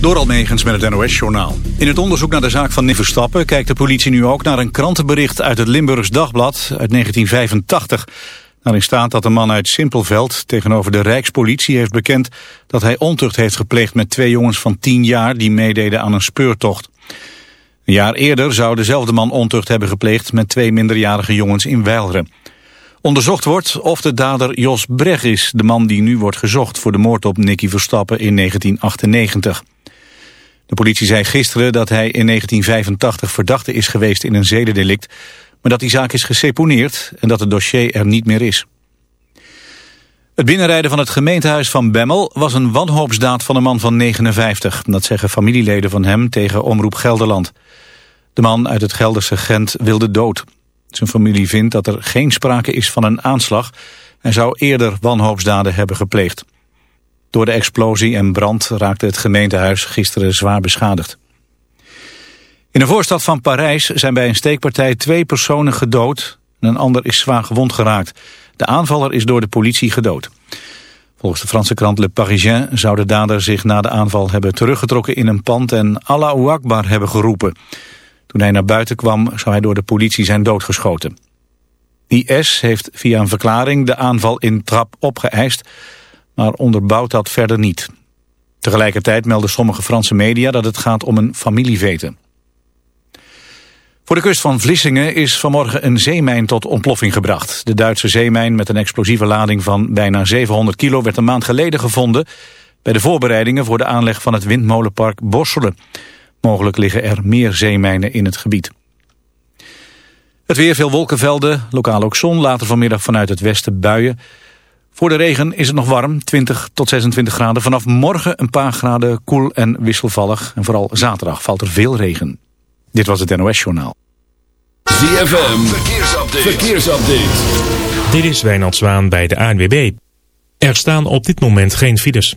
Door Almegens met het NOS-journaal. In het onderzoek naar de zaak van Nick Verstappen kijkt de politie nu ook naar een krantenbericht uit het Limburgs Dagblad uit 1985. Daarin staat dat de man uit Simpelveld tegenover de Rijkspolitie heeft bekend dat hij ontucht heeft gepleegd met twee jongens van 10 jaar die meededen aan een speurtocht. Een jaar eerder zou dezelfde man ontucht hebben gepleegd met twee minderjarige jongens in Weileren. Onderzocht wordt of de dader Jos Brecht is, de man die nu wordt gezocht voor de moord op Nicky Verstappen in 1998. De politie zei gisteren dat hij in 1985 verdachte is geweest in een zedendelict, maar dat die zaak is geseponeerd en dat het dossier er niet meer is. Het binnenrijden van het gemeentehuis van Bemmel was een wanhoopsdaad van een man van 59. Dat zeggen familieleden van hem tegen Omroep Gelderland. De man uit het Gelderse Gent wilde dood. Zijn familie vindt dat er geen sprake is van een aanslag en zou eerder wanhoopsdaden hebben gepleegd. Door de explosie en brand raakte het gemeentehuis gisteren zwaar beschadigd. In de voorstad van Parijs zijn bij een steekpartij twee personen gedood en een ander is zwaar gewond geraakt. De aanvaller is door de politie gedood. Volgens de Franse krant Le Parisien zou de dader zich na de aanval hebben teruggetrokken in een pand en Allahu Akbar hebben geroepen. Toen hij naar buiten kwam zou hij door de politie zijn doodgeschoten. IS heeft via een verklaring de aanval in trap opgeëist, maar onderbouwt dat verder niet. Tegelijkertijd melden sommige Franse media dat het gaat om een familieveten. Voor de kust van Vlissingen is vanmorgen een zeemijn tot ontploffing gebracht. De Duitse zeemijn met een explosieve lading van bijna 700 kilo werd een maand geleden gevonden... bij de voorbereidingen voor de aanleg van het windmolenpark Borselen. Mogelijk liggen er meer zeemijnen in het gebied. Het weer veel wolkenvelden, lokaal ook zon, later vanmiddag vanuit het westen buien. Voor de regen is het nog warm, 20 tot 26 graden. Vanaf morgen een paar graden koel en wisselvallig. En vooral zaterdag valt er veel regen. Dit was het NOS Journaal. ZFM, verkeersupdate. verkeersupdate. Dit is Wijnald Zwaan bij de ANWB. Er staan op dit moment geen files.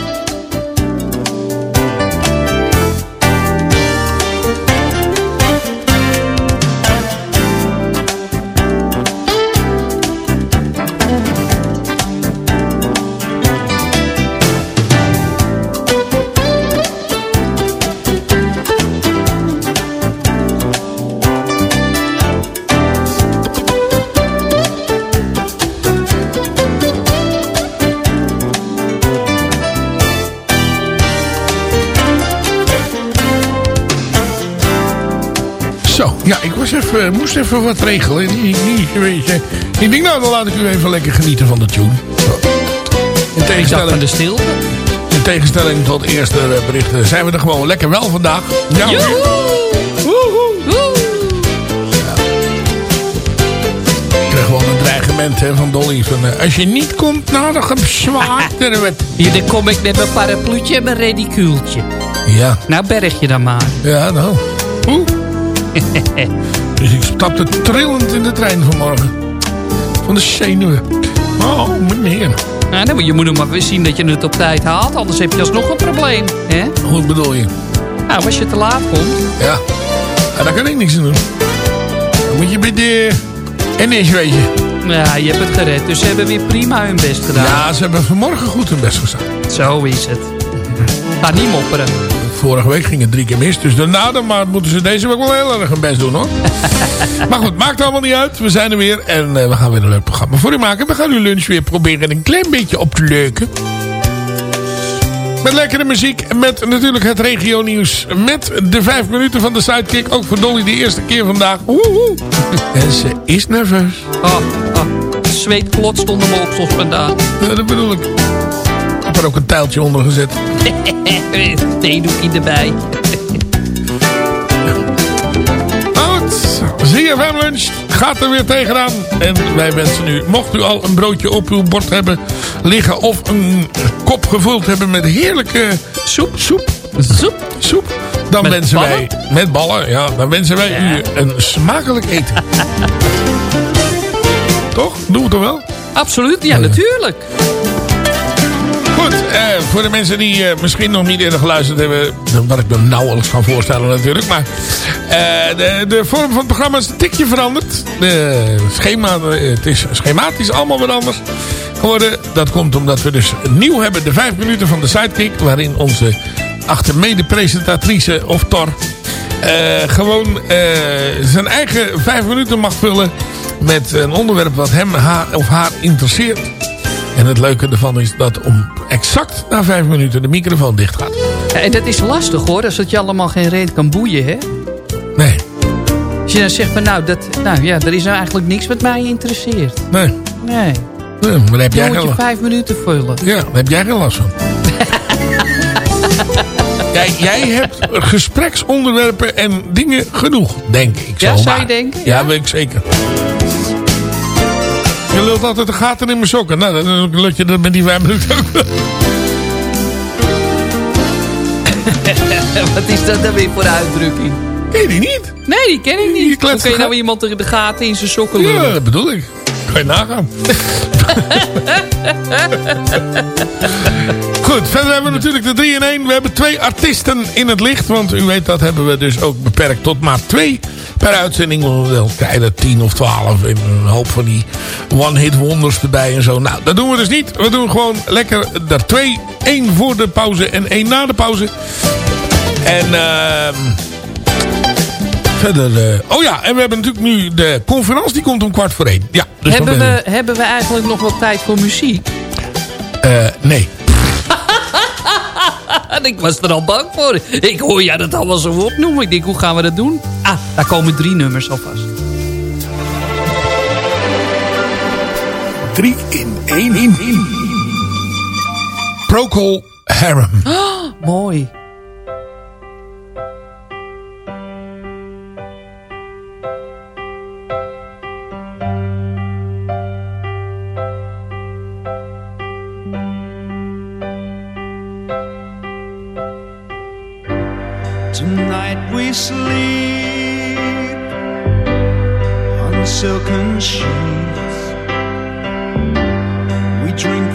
Was even, moest even wat regelen. Ik, ik, ik denk, nou, dan laat ik u even lekker genieten van de tune. In tegenstelling, de stilte. In tegenstelling tot eerste berichten zijn we er gewoon lekker wel vandaag. Ja, gewoon een dreigement hè, van Dolly. Van, uh, als je niet komt, nou dan zwaar. Hier, dan kom ik met mijn parapluutje en mijn redicuultje. Ja. Nou berg je dan maar. Ja, nou. Oeh. dus ik stapte trillend in de trein vanmorgen. Van de zenuwen. Oh, meneer. Nou, je moet nog maar weer zien dat je het op tijd haalt. Anders heb je alsnog een probleem. Hè? Hoe bedoel je? Nou, als je te laat komt. Ja. daar kan ik niks aan doen. Dan moet je bij de NS weten. Ja, je hebt het gered. Dus ze hebben weer prima hun best gedaan. Ja, ze hebben vanmorgen goed hun best gedaan. Zo is het. Ga niet mopperen. Vorige week ging het drie keer mis. Dus daarna dan maar moeten ze deze week wel heel erg hun best doen hoor. maar goed, maakt allemaal niet uit. We zijn er weer en uh, we gaan weer een leuk programma voor u maken. We gaan uw lunch weer proberen een klein beetje op te leuken. Met lekkere muziek. Met natuurlijk het regio nieuws. Met de vijf minuten van de Sidekick. Ook voor Dolly de eerste keer vandaag. Woehoe. En ze is nerveus. Oh, oh. Zweet klotst onder mijn oksels vandaag. Ja, dat bedoel ik. Ik heb er ook een tijltje onder gezet. Theedoekje erbij. Goed. ZFM Lunch gaat er weer tegenaan. En wij wensen u, mocht u al een broodje op uw bord hebben liggen... of een kop gevuld hebben met heerlijke soep, soep, soep, soep... dan met wensen wij, met ballen, ja, dan wensen wij u een smakelijk eten. toch? Doen we toch wel? Absoluut, ja, natuurlijk. Eh, voor de mensen die eh, misschien nog niet eerder geluisterd hebben... wat ik me nauwelijks kan voorstellen natuurlijk... maar eh, de, de, vorm van het programma is een tikje veranderd. De schema, het is schematisch allemaal wat anders geworden. Dat komt omdat we dus nieuw hebben de vijf minuten van de Sidekick... waarin onze achter mede-presentatrice of Tor... Gewoon zijn eigen vijf minuten mag vullen... met een onderwerp wat hem of haar interesseert. En het leuke ervan is dat om exact na vijf minuten de microfoon dicht gaat. Ja, en dat is lastig hoor, als het je allemaal geen reet kan boeien, hè? Nee. Als je dan zegt van nou, dat, nou ja, er is nou eigenlijk niks wat mij interesseert. Nee. Nee. nee maar heb jij moet je vijf minuten vullen. Ja, daar heb jij geen last van. jij, jij hebt gespreksonderwerpen en dingen genoeg, denk ik. Ja, zou je denken? Ja, ja, weet ik zeker. Je lult altijd de gaten in mijn sokken. Nou, dan lut je dat met die vijf minuten ook Wat is dat dan weer voor uitdrukking? Ken je die niet? Nee, die ken ik niet. Hoe kun je nou iemand de gaten in zijn sokken lullen? Ja, dat bedoel ik. Kan je nagaan. Goed, verder hebben we natuurlijk de 3 in 1. We hebben twee artiesten in het licht. Want u weet, dat hebben we dus ook beperkt tot maar twee per uitzending. Wel krijgen 10 of 12 en een hoop van die one-hit wonders erbij en zo. Nou, dat doen we dus niet. We doen gewoon lekker er twee. één voor de pauze en één na de pauze. En... Uh, verder... Uh, oh ja, en we hebben natuurlijk nu de conferentie. Die komt om kwart voor één. Ja, dus hebben, we, hebben we eigenlijk nog wat tijd voor muziek? Uh, nee. Ik was er al bang voor. Ik hoor jij dat allemaal zo opnoemen. Ik denk, hoe gaan we dat doen? Ah, daar komen drie nummers alvast. Drie in één in. Procol Harum. Oh, mooi. Tonight we sleep on silken sheets. We drink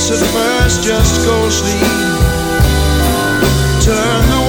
guess at first just go sleep. Turn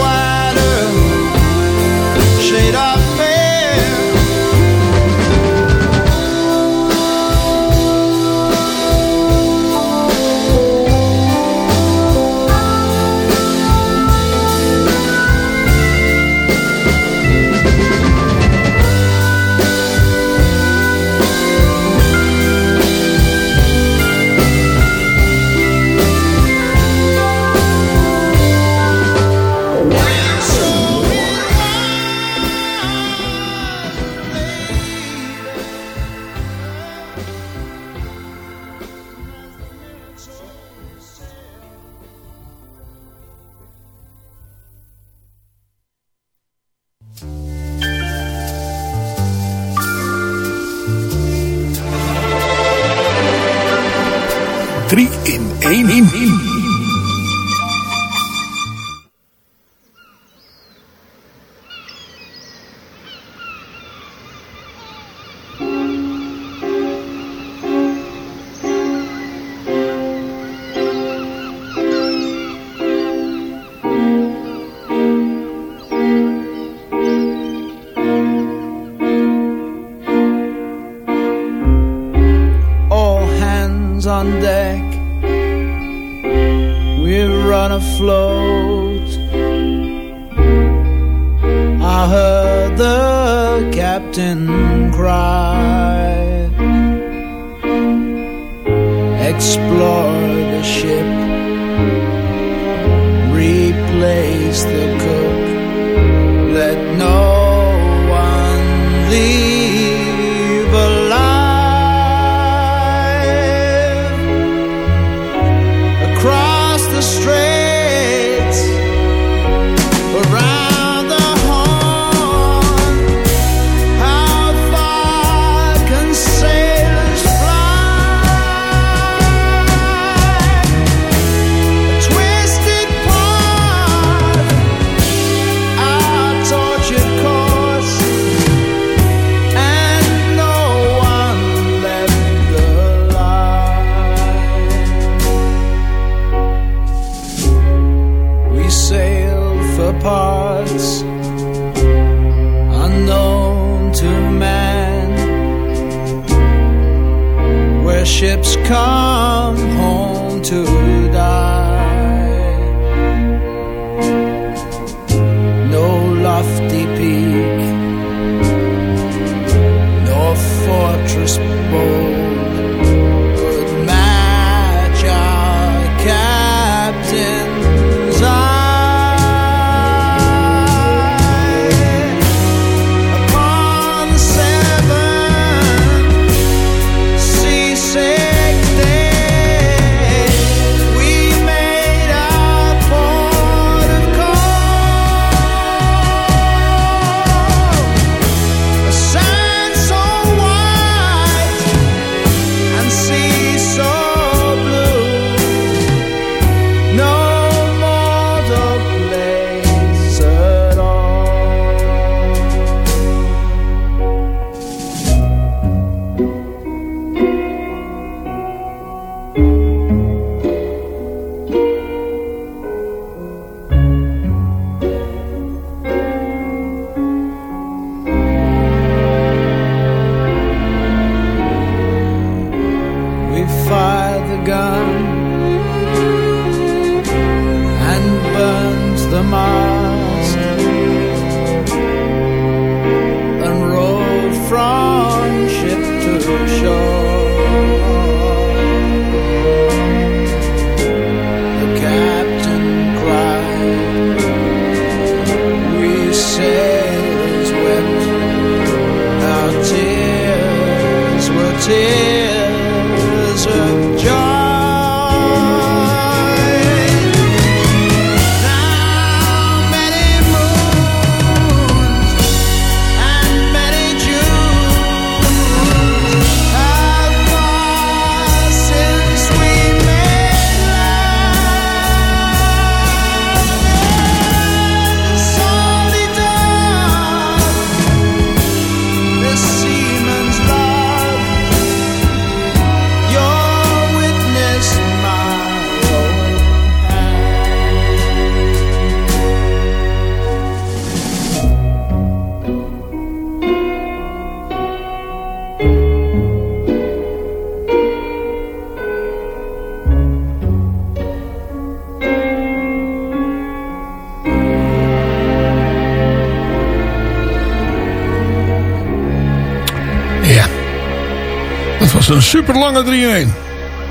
een super lange 3 in 1.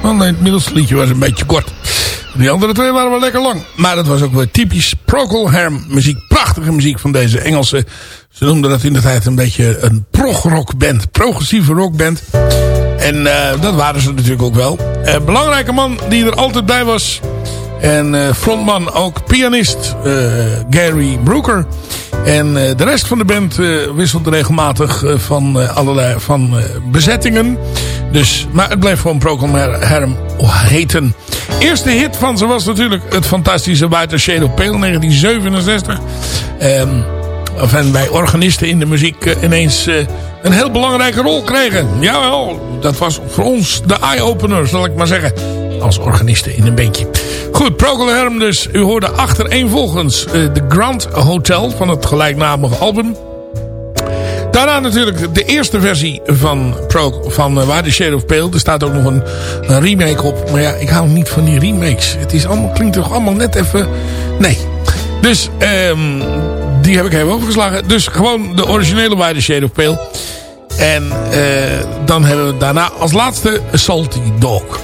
Want het middelste liedje was een beetje kort. Die andere twee waren wel lekker lang. Maar dat was ook weer typisch Procol muziek. Prachtige muziek van deze Engelse. Ze noemden dat in de tijd een beetje een prog-rockband. Progressieve rockband. En eh, dat waren ze natuurlijk ook wel. Eh, belangrijke man die er altijd bij was. En eh, frontman ook pianist Gary Brooker. En eh, de rest van de band eh, wisselt regelmatig eh, van allerlei van, bezettingen. Dus, maar het bleef gewoon Procol Harum heten. Eerste hit van ze was natuurlijk het fantastische White Shade of Pale 1967. Ehm of en wij organisten in de muziek ineens een heel belangrijke rol kregen. Jawel, dat was voor ons de eye-opener, zal ik maar zeggen. Als organisten in een bandje. Goed, Procol Harum dus. U hoorde achtereenvolgens eh The Grand Hotel van het gelijknamige album. Daarna natuurlijk de eerste versie van, Pro, van uh, the Shade of Pale. Er staat ook nog een, een remake op. Maar ja, ik hou niet van die remakes. Het is allemaal, klinkt toch allemaal net even... Nee. Dus ehm die heb ik even overgeslagen. Dus gewoon de originele the Shade of Pale. En eh, dan hebben we daarna als laatste Salty Dog.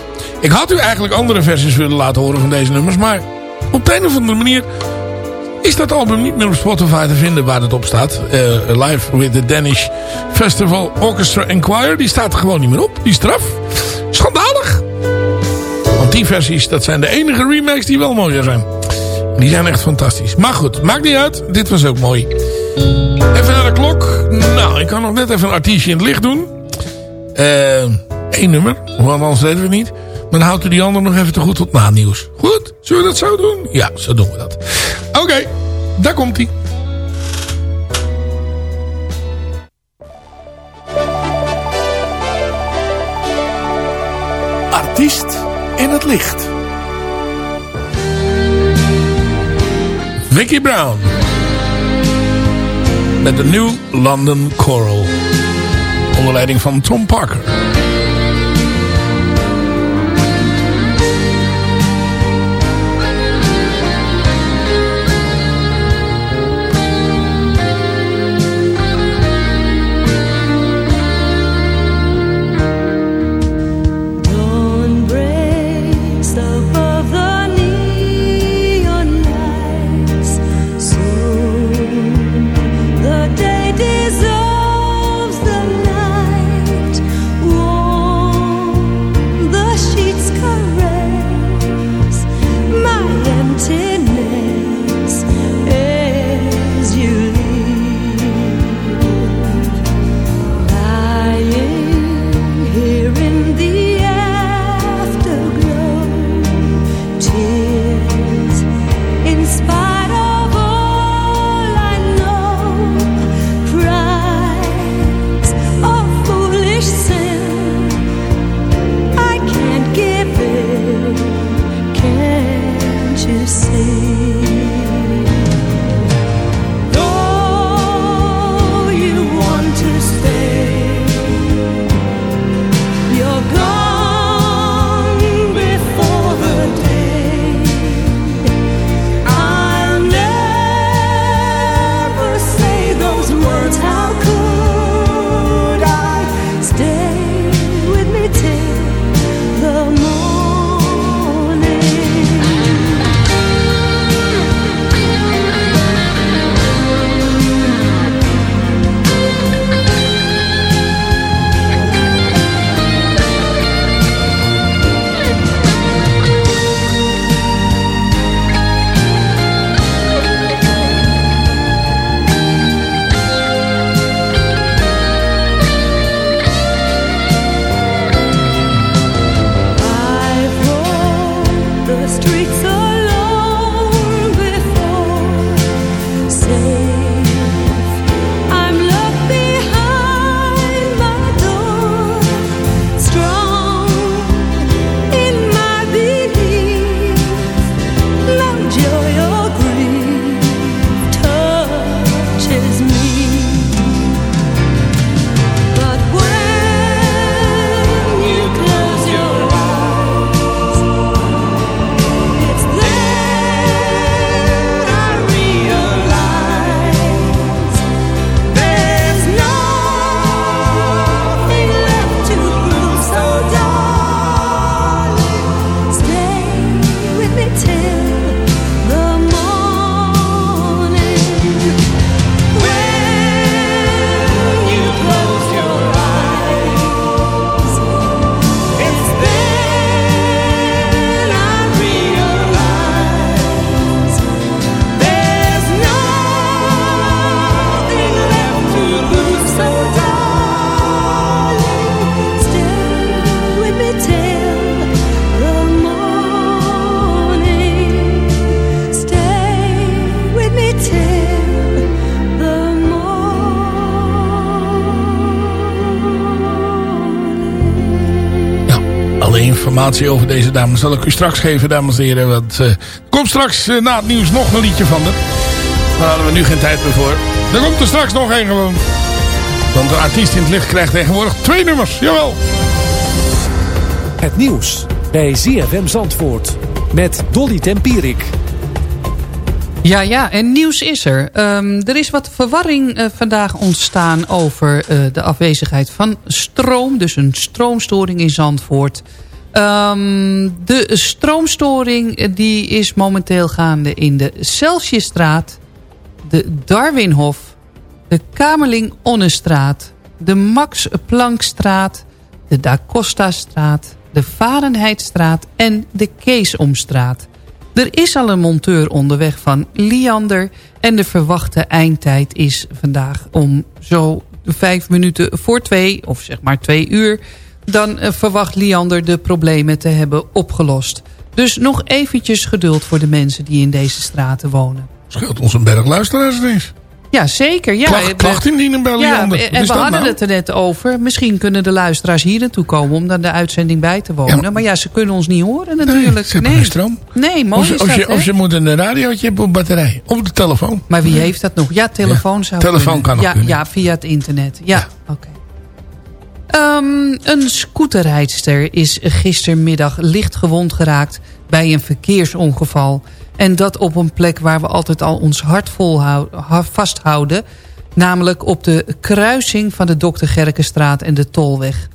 Ik had u eigenlijk andere versies willen laten horen van deze nummers. Maar op de een of andere manier is dat album niet meer op Spotify te vinden waar het op staat. Eh, live with the Danish Festival Orchestra and Choir. Die staat er gewoon niet meer op. Die is eraf. Schandalig. Want die versies, dat zijn de enige remakes die wel mooier zijn. Die zijn echt fantastisch. Maar goed, maakt niet uit. Dit was ook mooi. Even naar de klok. Nou, ik kan nog net even een artiestje in het licht doen. Eén nummer, want anders weten we het niet. Dan houdt u die andere nog even te goed tot na nieuws. Goed? Zullen we dat zo doen? Ja, zo doen we dat. Oké, daar komt hij. Artiest in het licht. Vicky Brown. Met de New London Choral. Onder leiding van Tom Parker. Informatie over deze dame zal ik u straks geven, dames en heren. Want eh, er komt straks eh, na het nieuws nog een liedje van haar. Daar hadden we nu geen tijd meer voor. Er komt er straks nog één gewoon. Want de artiest in het licht krijgt tegenwoordig twee nummers. Jawel. Het nieuws bij ZFM Zandvoort met Dolly Tempierik. Ja, ja, en nieuws is er. Ehm, er is wat verwarring eh, vandaag ontstaan over eh, de afwezigheid van stroom. Dus een stroomstoring in Zandvoort. Ehm, de stroomstoring eh, die is momenteel gaande in de Celsiusstraat, de Darwinhof, de Kamerling-Onnestraat, de Max Planckstraat, de Da Costa-straat, de Varenheidstraat en de Keesomstraat. Er is al een monteur onderweg van Liander en de verwachte eindtijd is vandaag om zo vijf minuten voor twee, of zeg maar twee uur... dan eh, verwacht Liander de problemen te hebben opgelost. Dus nog eventjes geduld voor de mensen die in deze straten wonen. Scheelt ons een berg luisteraars ineens. Ja, zeker. Ja, Klacht, klacht indienen bij ja, Liander. En we hadden nou? het er net over. Misschien kunnen de luisteraars hier naartoe komen om dan de uitzending bij te wonen. Ja, maar- maar... ja, ze kunnen ons niet horen natuurlijk. ze hebben geen stroom. Nee, mooi Of, is of, dat, je, of moeten een radiootje hebben op batterij. Of de telefoon. Maar wie heeft dat nog? Ja, telefoon zou telefoon kunnen. kan nog ja, kunnen. Ja, via het internet. Ja, oké. Ehm, een scooterrijdster is gistermiddag licht gewond geraakt bij een verkeersongeval. En dat op een plek waar we altijd al ons hart vasthouden. Namelijk op de kruising van de Dr. Gerkenstraat en de Tolweg.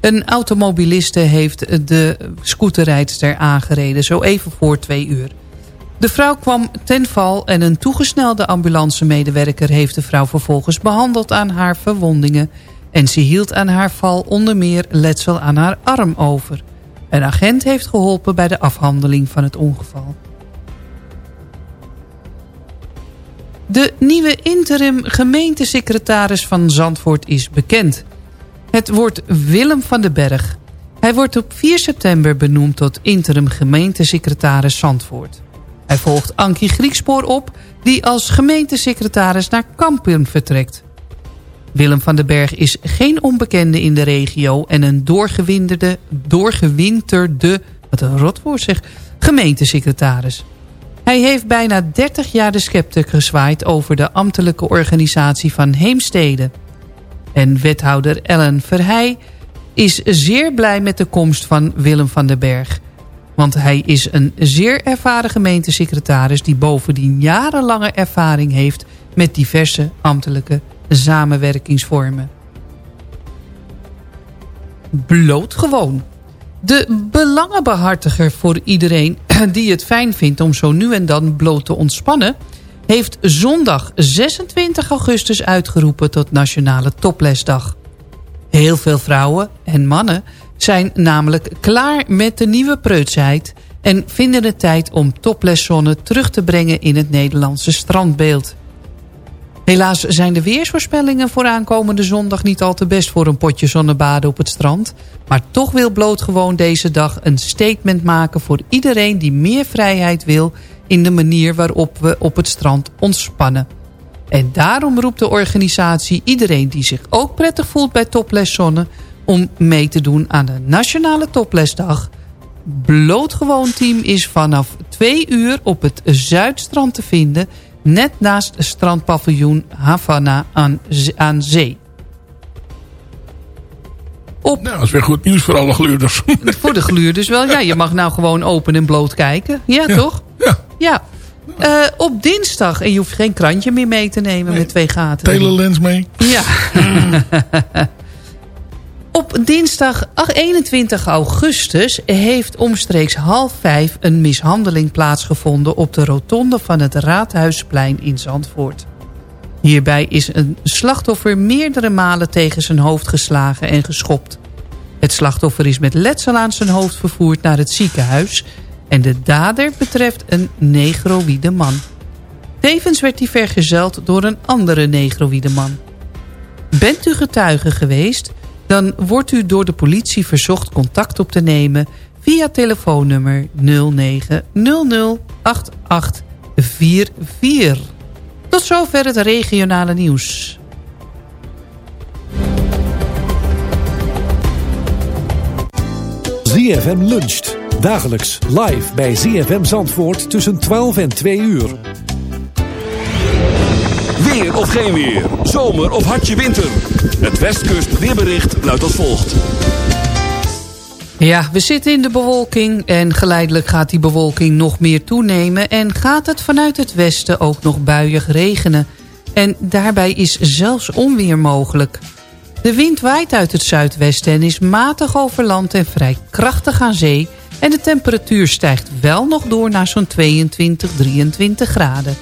Een automobiliste heeft de scooterrijdster aangereden, zo even voor twee uur. De vrouw kwam ten val en een toegesnelde ambulancemedewerker heeft de vrouw vervolgens behandeld aan haar verwondingen. En ze hield aan haar val onder meer letsel aan haar arm over. Een agent heeft geholpen bij de afhandeling van het ongeval. De nieuwe interim gemeentesecretaris van Zandvoort is bekend. Het wordt Willem van den Berg. Hij wordt op 4 september benoemd tot interim gemeentesecretaris Zandvoort. Hij volgt Ankie Griekspoor op, die als gemeentesecretaris naar Kampen vertrekt. Willem van den Berg is geen onbekende in de regio... en een doorgewinterde, doorgewinterde wat een rotwoord zeg, gemeentesecretaris. Hij heeft bijna 30 jaar de scepter gezwaaid... over de ambtelijke organisatie van Heemstede. En wethouder Ellen Verheij is zeer blij met de komst van Willem van den Berg... Want hij is een zeer ervaren gemeentesecretaris... die bovendien jarenlange ervaring heeft... met diverse ambtelijke samenwerkingsvormen. Blootgewoon. De belangenbehartiger voor iedereen die het fijn vindt... om zo nu en dan bloot te ontspannen... heeft zondag 26 augustus uitgeroepen tot Nationale Toplesdag. Heel veel vrouwen en mannen zijn namelijk klaar met de nieuwe preutsheid... en vinden het tijd om topleszonne terug te brengen in het Nederlandse strandbeeld. Helaas zijn de weersvoorspellingen voor aankomende zondag niet al te best voor een potje zonnebaden op het strand. Maar toch wil Bloot gewoon deze dag een statement maken voor iedereen die meer vrijheid wil in de manier waarop we op het strand ontspannen. En daarom roept de organisatie iedereen die zich ook prettig voelt bij Topless Zonne... om mee te doen aan de Nationale Toplesdag. Blootgewoon team is vanaf twee uur op het Zuidstrand te vinden... net naast strandpaviljoen Havana aan, aan zee. Op, Nou, dat is weer goed nieuws voor alle gluurders. voor de gluurders wel. Ja, je mag nou gewoon open en bloot kijken. Ja, toch? Ja, Ja. Eh, op dinsdag, en je hoeft geen krantje meer mee te nemen met twee gaten. telelens mee. Ja. Op dinsdag ach, 21 augustus heeft omstreeks half vijf een mishandeling plaatsgevonden op de rotonde van het Raadhuisplein in Zandvoort. Hierbij is een slachtoffer meerdere malen tegen zijn hoofd geslagen en geschopt. Het slachtoffer is met letsel aan zijn hoofd vervoerd naar het ziekenhuis... en de dader betreft een negroïde man. Tevens werd hij vergezeld door een andere negroïde man. Bent u getuige geweest, dan wordt u door de politie verzocht contact op te nemen... via telefoonnummer 09008844. Tot zover het regionale nieuws. ZFM luncht. Dagelijks live bij ZFM Zandvoort tussen 12 en 2 uur. Weer of geen weer. Zomer of hartje winter. Het Westkust weerbericht luidt als volgt. Ja, we zitten in de bewolking en geleidelijk gaat die bewolking nog meer toenemen... en gaat het vanuit het westen ook nog buiig regenen. En daarbij is zelfs onweer mogelijk. De wind waait uit het zuidwesten en is matig over land en vrij krachtig aan zee... en de temperatuur stijgt wel nog door naar zo'n 22, 23 graden.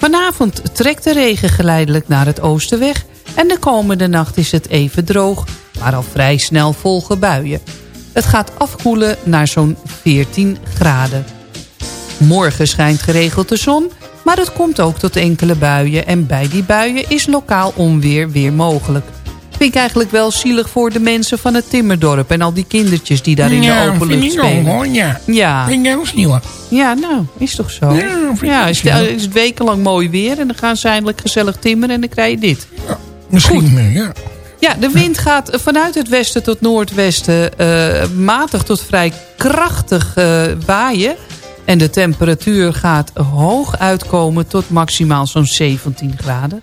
Vanavond trekt de regen geleidelijk naar het oosten weg... en de komende nacht is het even droog, maar al vrij snel volgen buien. Het gaat afkoelen naar zo'n 14 graden. Morgen schijnt geregeld de zon, maar het komt ook tot enkele buien... en bij die buien is lokaal onweer weer mogelijk. Vind ik eigenlijk wel zielig voor de mensen van het Timmerdorp... en al die kindertjes die daar in de open lucht ook, spelen. hoor, ja. Ja. Vind ik heel zielig. Ja, nou, is toch zo? Ja, Ja, ook is, het wekenlang mooi weer... en dan gaan ze eindelijk gezellig timmeren en dan krijg je dit. Misschien, eh, ja. Ja, de wind gaat vanuit het westen tot noordwesten eh, matig tot vrij krachtig eh, waaien. En de temperatuur gaat hoog uitkomen tot maximaal zo'n 17 graden.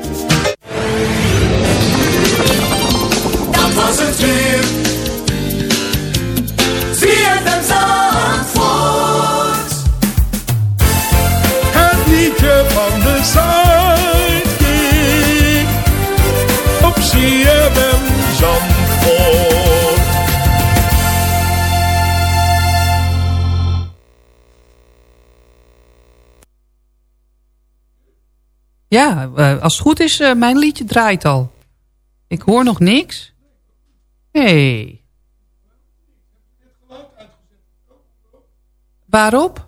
Ja, eh, als het goed is, eh, mijn liedje draait al. Ik hoor nog niks. hey. Waarop?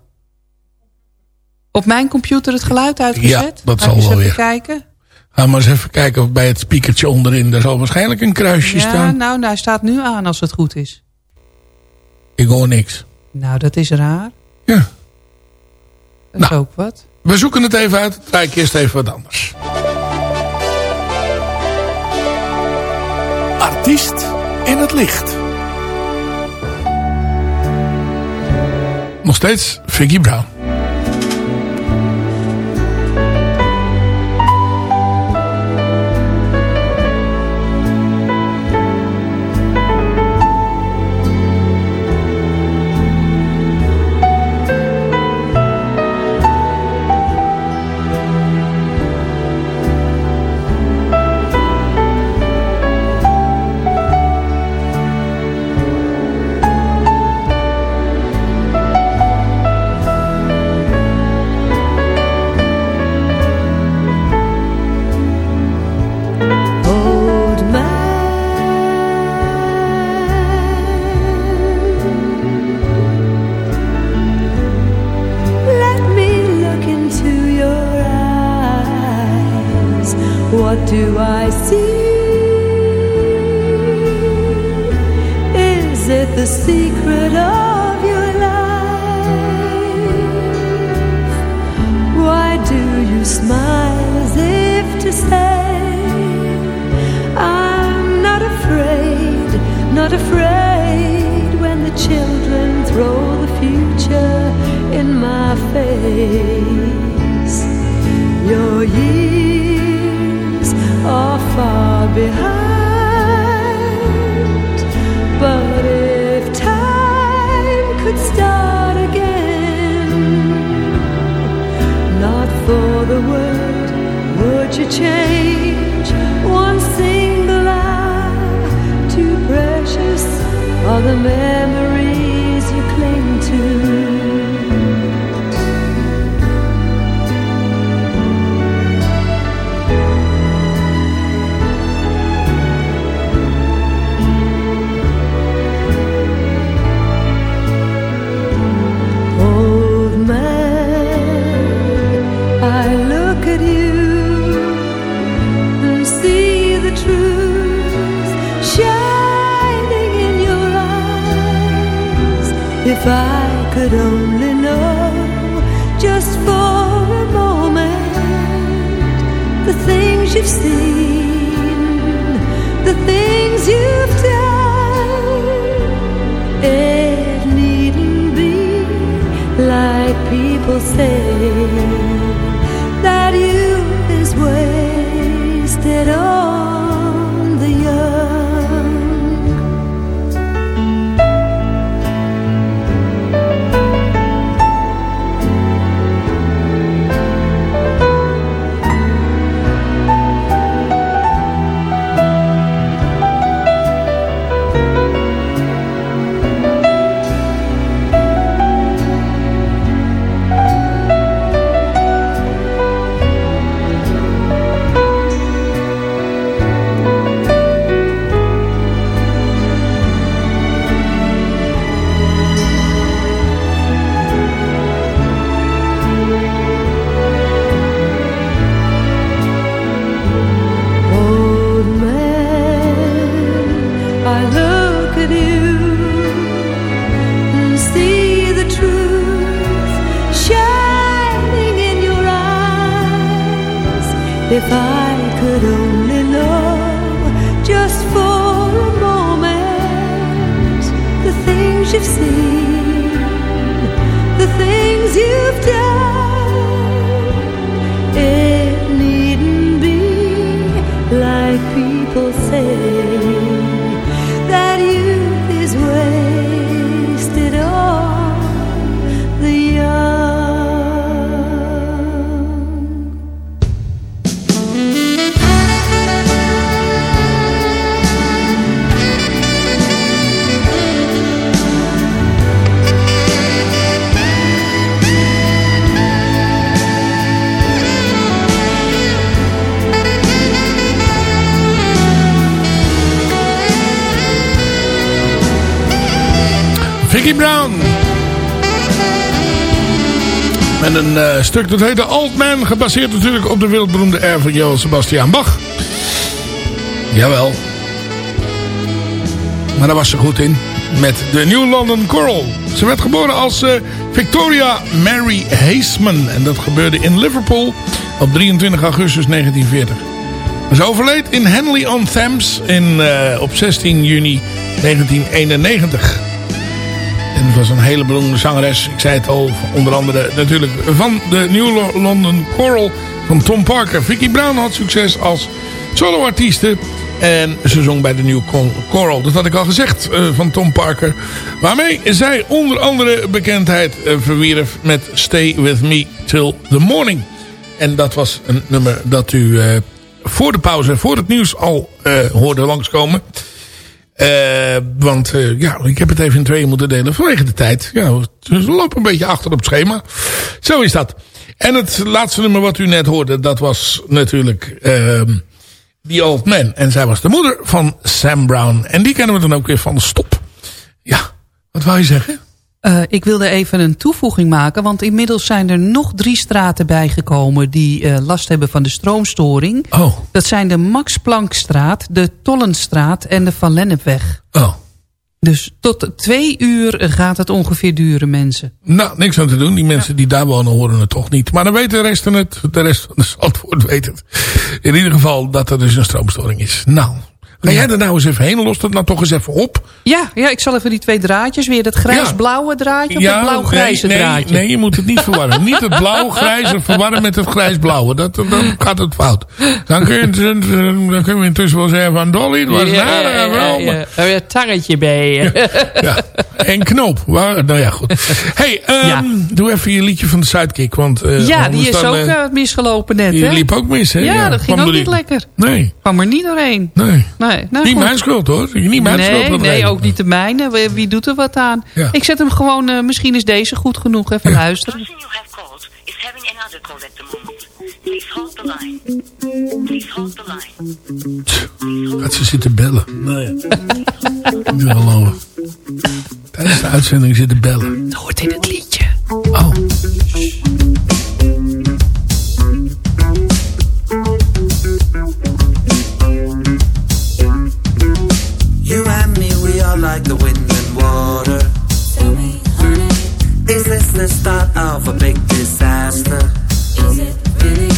Op mijn computer het geluid uitgezet? Ja, dat zal wel weer. kijken. Ga maar eens even kijken of bij het speakertje onderin... daar zal waarschijnlijk een kruisje Ja, staan. nou, nou, hij staat nu aan als het goed is. Ik hoor niks. Nou, dat is raar. Ja. Dat Nou. is ook wat. We zoeken het even uit. Draai ik eerst even wat anders. Artiest in het licht. Nog steeds Vicky Brown. Een eh, stuk dat heette Old Man. Gebaseerd natuurlijk op de wereldberoemde air van Sebastian Bach. Jawel. Maar daar was ze goed in. Met de New London Choral. Ze werd geboren als eh, Victoria Mary Haseman. En dat gebeurde in Liverpool op 23 augustus 1940. Ze overleed in Henley-on-Thames in, eh, op 16 juni 1991. Het was een hele beroemde zangeres. Ik zei het al, onder andere natuurlijk van de New London Choral van Tom Parker. Vicky Brown had succes als soloartieste. En ze zong bij de New Choral. Dat had ik al gezegd eh, van Tom Parker. Waarmee zij onder andere bekendheid eh, verwierf met Stay With Me Till The Morning. En dat was een nummer dat u eh, voor de pauze, voor het nieuws al hoorde langskomen. Eh, want eh, ja, ik heb het even in tweeën moeten delen vanwege de tijd. Ja, we lopen een beetje achter op het schema. Zo is dat. En het laatste nummer wat u net hoorde, dat was natuurlijk ehm The Old Man. En zij was de moeder van Sam Brown. En die kennen we dan ook weer van Stop. Ja, wat wou je zeggen? Eh, ik wilde even een toevoeging maken, want inmiddels zijn er nog drie straten bijgekomen die eh, last hebben van de stroomstoring. Oh. Dat zijn de Max Planckstraat, de Tollenstraat en de Van Lennepweg. Oh. Dus tot twee uur gaat het ongeveer duren, mensen. Nou, niks aan te doen. Die mensen die daar wonen horen het toch niet. Maar dan weten de rest het. De rest van de Zandvoort weet het. In ieder geval dat er dus een stroomstoring is. Nou, ga jij er nou eens even heen? Los dat nou toch eens even op. Ja, ja ik zal even die twee draadjes weer. Dat grijs-blauwe draadje of Ja, dat blauw-grijze nee, nee, draadje? Nee, je moet het niet verwarren. niet het blauw-grijze verwarren met het grijs-blauwe. Dat, dan gaat het fout. Dan kun je, dan kunnen we intussen wel zeggen van Dolly, het was ja, ja, wel, ja, maar- ja. Oh, ja, tangetje bij je. Ja, en knoop. Waar, nou ja, goed. hey, ehm, doe even je liedje van de Sidekick. Want, eh, Ja, die is dan, ook eh, eh, misgelopen net, die hè? liep ook mis, hè? Ja, dat ging ook niet lekker. Nee, Kwam er niet doorheen. nee. Nee, nou, niet goed. mijn schuld, hoor. Niet mijn schuld. Nee, dat nee, reden. ook niet de mijne. Wie- Wie doet er wat aan? Ja. Ik zet hem gewoon, eh, misschien is deze goed genoeg. Even Ja. luisteren. person you have called is having another call at the moment. Please hold the line. Please hold the line. Gaat ze zitten bellen. Nee. Niet te geloven. Tijdens de uitzending zitten bellen. Dat hoort in het liedje. Oh. Like the wind and water. Tell me, honey. Is this the start of a big disaster? Is it really?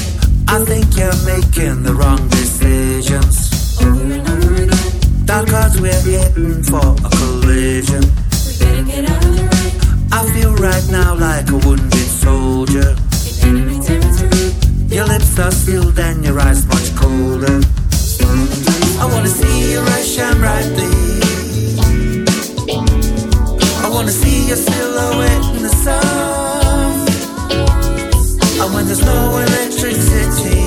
I think you're making the wrong decisions. Over and over again. Dark cards, we're hitting for a collision. We better get out of the way. I feel right now like a wounded soldier. Your lips are sealed and your eyes much colder. I wanna see you rush and brightly. Your silhouette in the sun. And when there's no electricity,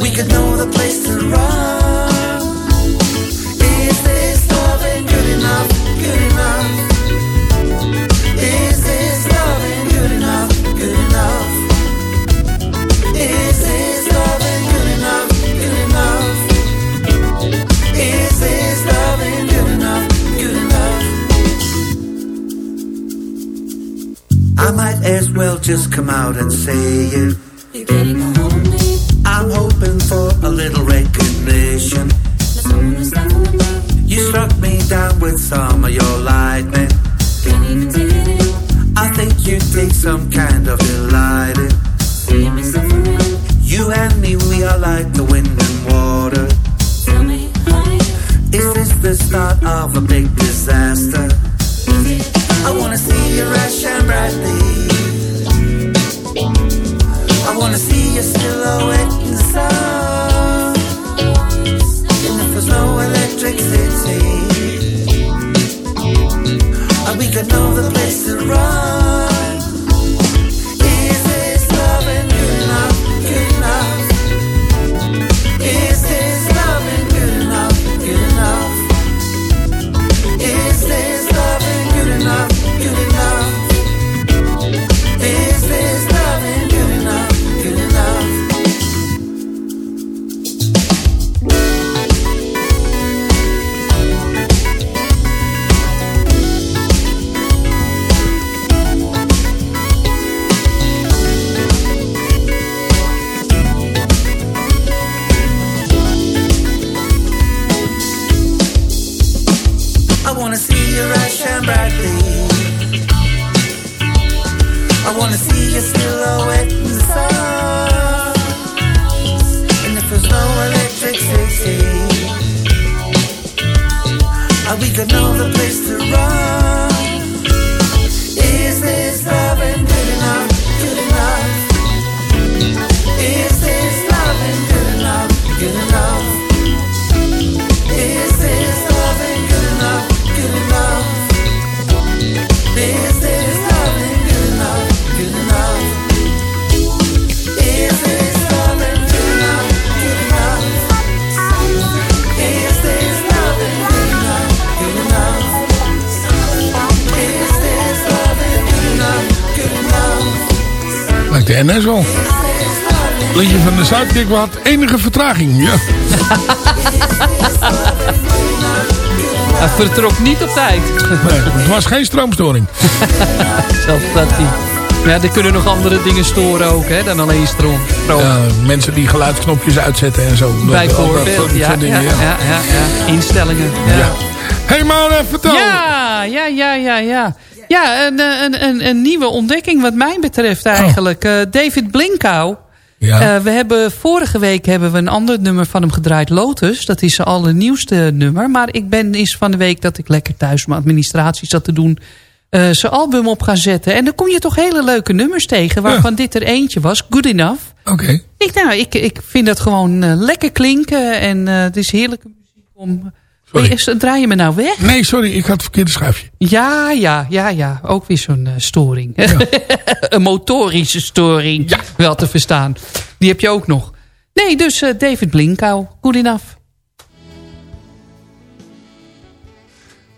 we could know the place to run. Just come out and say it. You're getting a hold me. I'm hoping for a little recognition. You struck me down with some of your lightning. I think you take some kind of delight van de Zuidkik had enige vertraging. Ja. Hij vertrok niet op tijd. Nee, het was geen stroomstoring. Zelfs dat niet. Ja, er kunnen nog andere dingen storen ook, hè, dan alleen stroom. Ja, mensen die geluidsknopjes uitzetten en zo. Dat- dat Bijvoorbeeld, ja, ja, dingen, ja, ja, ja. Instellingen. Ja. Ja. hey man, eh, vertel. Ja, ja, ja, ja, ja. Ja, een, eh, een, een, een nieuwe ontdekking wat mij betreft eigenlijk. Eh, David Blinkau. Ja. Eh, we hebben, vorige week hebben we een ander nummer van hem gedraaid, Lotus. Dat is zijn allernieuwste nummer. Maar ik ben eens van de week dat ik lekker thuis mijn administratie zat te doen... eh, zijn album op gaan zetten. En dan kom je toch hele leuke nummers tegen... waarvan dit er eentje was, Good Enough. Oké. Ik, nou, ik, ik vind dat gewoon eh, lekker klinken. En het is heerlijke muziek om... Sorry. Hey, draai je me nou weg? Nee, sorry, ik had het verkeerde schuifje. Ja, ja, ja, ja. Ook weer zo'n eh, storing. een motorische storing. Ja. Wel te verstaan. Die heb je ook nog. Nee, dus eh, David Blinkau. Good enough.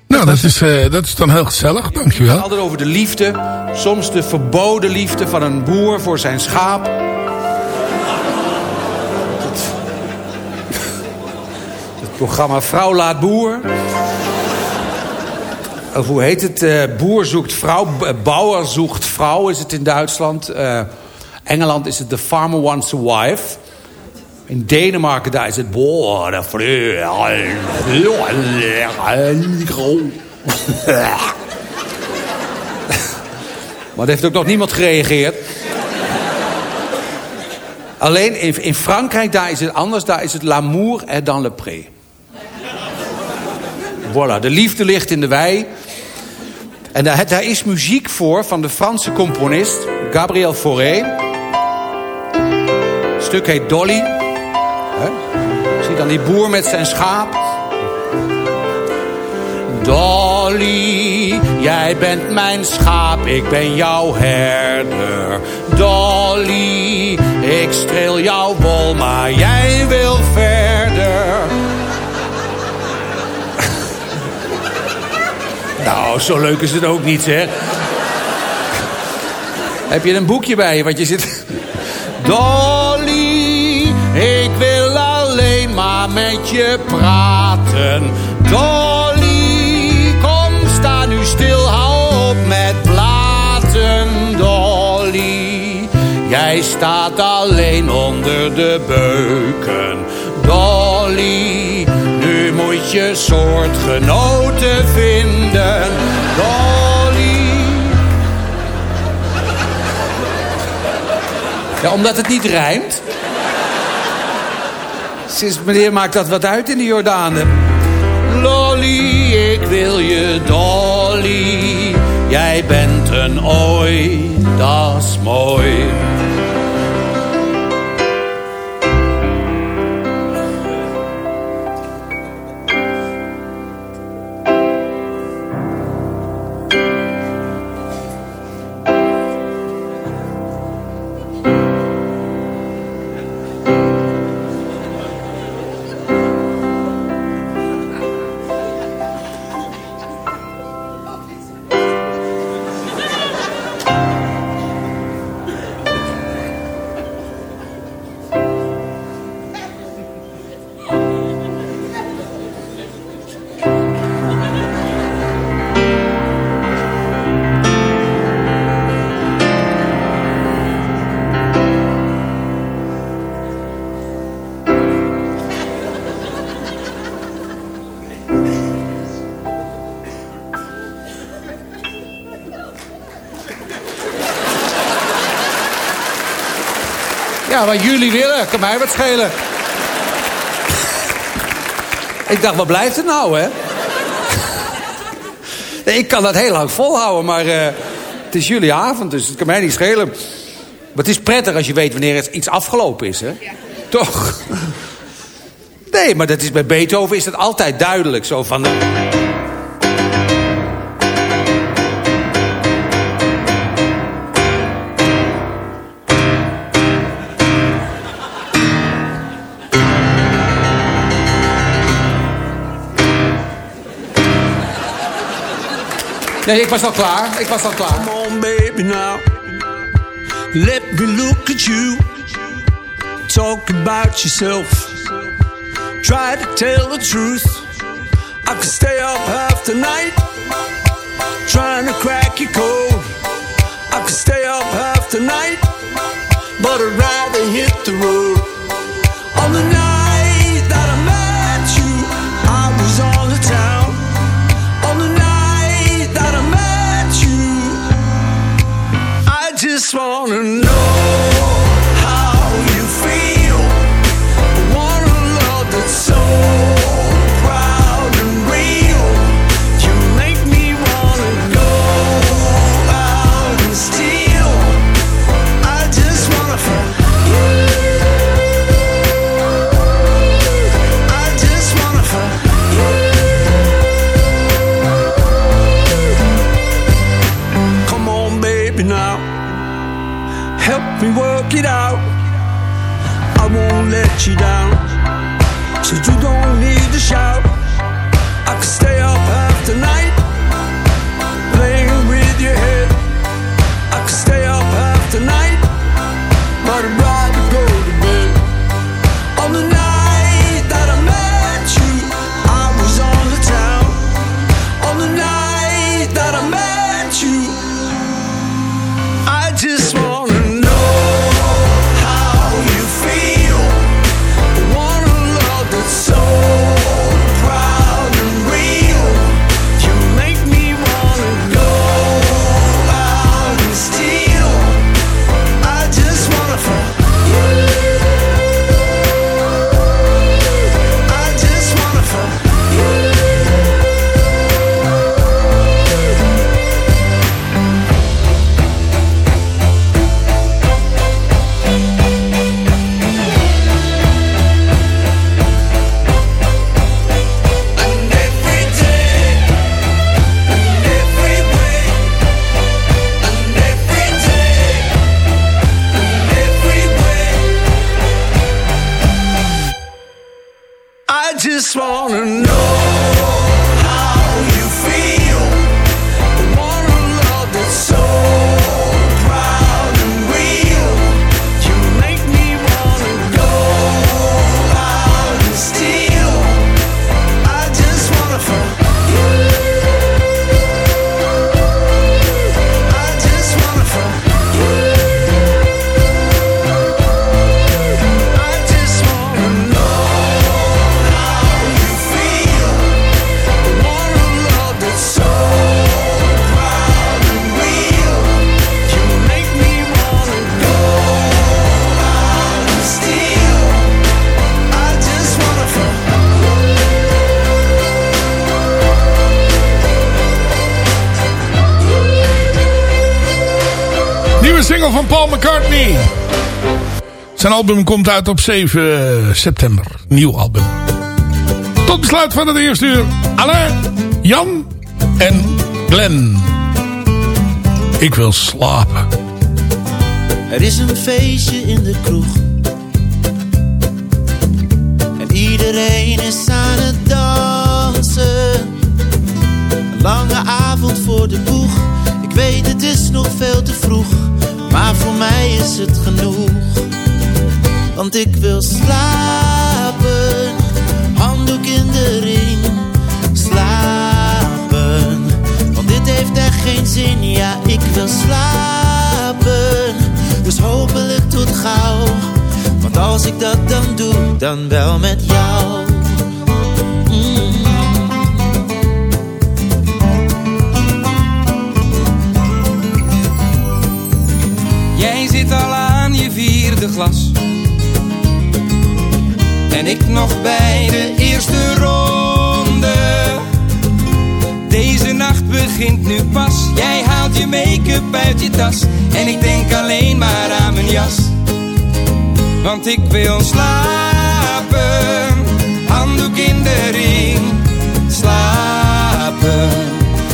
Nou, dat is, eh, dat is dan heel gezellig. Dankjewel. Altijd over de liefde. Soms de verboden liefde van een boer voor zijn schaap. Programma Vrouw laat boer. Of hoe heet het? Eh, boer zoekt vrouw. B- Bauer zoekt vrouw is het in Duitsland. Eh, Engeland is het The Farmer Wants a Wife. In Denemarken daar is het... De Maar er heeft ook nog niemand gereageerd. Alleen in, in Frankrijk, daar is het anders. Daar is het l'amour est dans le pré. Voilà, de liefde ligt in de wei. En daar, daar is muziek voor van de Franse componist Gabriel Fauré. Het stuk heet Dolly. Zie dan die boer met zijn schaap. Dolly, jij bent mijn schaap, ik ben jouw herder. Dolly, ik streel jouw wol, maar jij wil verder. Nou, zo leuk is het ook niet, zeg. Heb je een boekje bij je wat je zit... Dolly, ik wil alleen maar met je praten. Dolly, kom, sta nu stil, hou op met blaten. Dolly. Jij staat alleen onder de beuken. Dolly, moet je soortgenoten vinden. Dolly. Ja, omdat het niet rijmt. Sinds meneer maakt dat wat uit in de Jordanen. Lolly, ik wil je dolly. Jij bent een ooi, dat is mooi. Willen, kan mij wat schelen. Ik dacht, wat blijft het nou, hè? Nee, ik kan dat heel lang volhouden, maar eh, het is jullie avond, dus het kan mij niet schelen. Maar het is prettig als je weet wanneer het iets afgelopen is, hè? Toch? Nee, maar dat is, bij Beethoven is dat altijd duidelijk. Zo van... De... Nee, ik was al klaar. Ik was al klaar. Come on, baby, now. Let me look at you. Talk about yourself. Try to tell the truth. I could stay up half the night. Trying to crack your code. I could stay up half the night. But I'd rather hit the road. this morning. Nieuwe single van Paul McCartney. Zijn album komt uit op 7 september. Nieuw album. Tot besluit van het eerste uur. Alain, Jan en Glenn. Ik wil slapen. Er is een feestje in de kroeg. En iedereen is aan het dansen. Een lange avond voor de boeg. Weet het is nog veel te vroeg. Maar voor mij is het genoeg. Want ik wil slapen. Handdoek in de ring. Slapen. Want dit heeft echt geen zin. Ja, ik wil slapen. Dus hopelijk tot gauw. Want als ik dat dan doe, dan wel met jou. Glas. En ik nog bij de eerste ronde. Deze nacht begint nu pas. Jij haalt je make-up uit je tas. En ik denk alleen maar aan mijn jas. Want ik wil slapen. Handdoek in de ring. Slapen.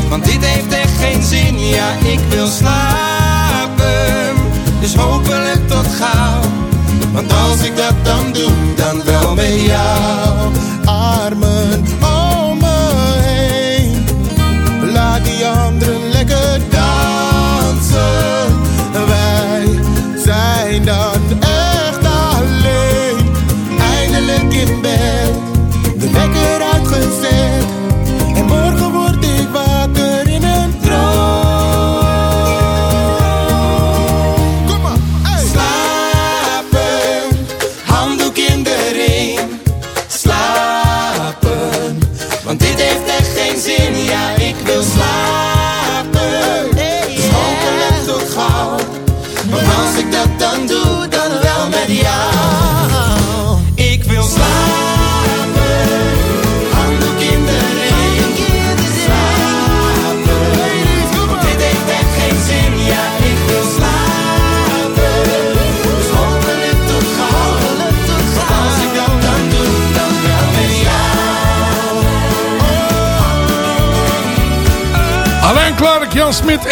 Want dit heeft echt geen zin. Ja, ik wil slapen. Dus hopelijk. Als ik dat dan doe, dan wel met jou. Armen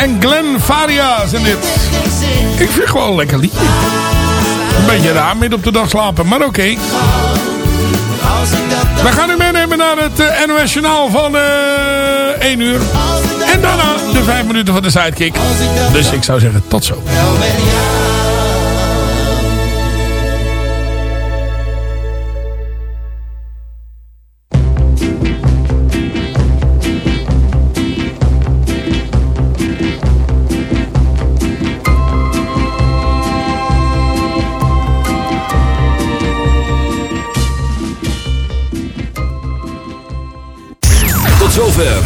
en Glenn Faria zijn dit. Ik vind gewoon een lekker liedje. Een beetje raar midden op de dag slapen, maar oké. We gaan u meenemen naar het eh, NOS van eh 1 uur. En daarna de 5 minuten van de sidekick. Dus ik zou zeggen, tot zo.